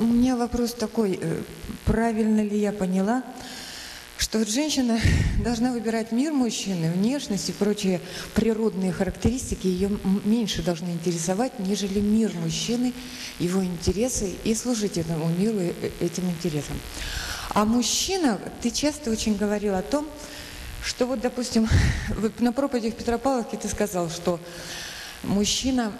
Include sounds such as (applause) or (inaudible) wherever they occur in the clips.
у меня вопрос такой. э, Правильно ли я поняла, что женщина (laughs) должна выбирать мир мужчины, внешность и прочие природные характеристики ее меньше должны интересовать, нежели мир мужчины, его интересы и служить этому миру, э, этим интересам. А мужчина, ты часто очень говорил о том, что вот, допустим, (laughs) на проповеди в Петропавловке ты сказал, что мужчина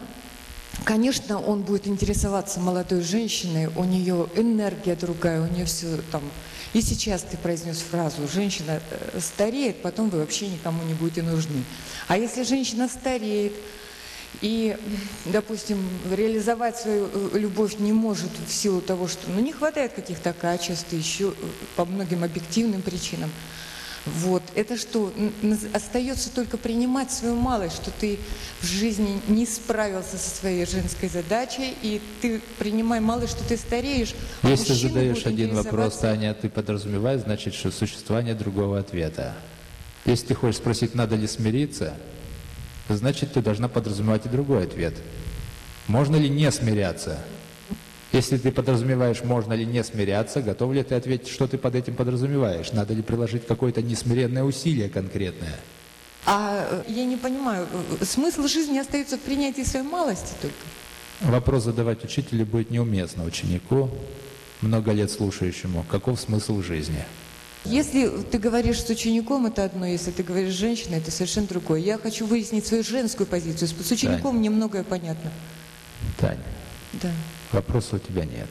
Конечно, он будет интересоваться молодой женщиной, у нее энергия другая, у нее все там. И сейчас ты произнес фразу «женщина э, стареет, потом вы вообще никому не будете нужны». А если женщина стареет и, допустим, реализовать свою э, любовь не может в силу того, что ну, не хватает каких-то качеств, еще э, по многим объективным причинам, вот. Это что, остается только принимать свою малость, что ты в жизни не справился со своей женской задачей, и ты принимай малость, что ты стареешь. а Если задаешь один вопрос, Таня, ты подразумеваешь, значит, что существование другого ответа. Если ты хочешь спросить, надо ли смириться, значит, ты должна подразумевать и другой ответ. Можно ли не смиряться? Если ты подразумеваешь, можно ли не смиряться, готов ли ты ответить, что ты под этим подразумеваешь? Надо ли приложить какое-то несмиренное усилие конкретное? А э, я не понимаю, э, смысл жизни остается в принятии своей малости только. Вопрос задавать учителю будет неуместно ученику, много лет слушающему, каков смысл жизни. Если ты говоришь с учеником, это одно, если ты говоришь с женщиной, это совершенно другое. Я хочу выяснить свою женскую позицию. С учеником мне многое понятно. Таня, Да. вопроса у тебя нет.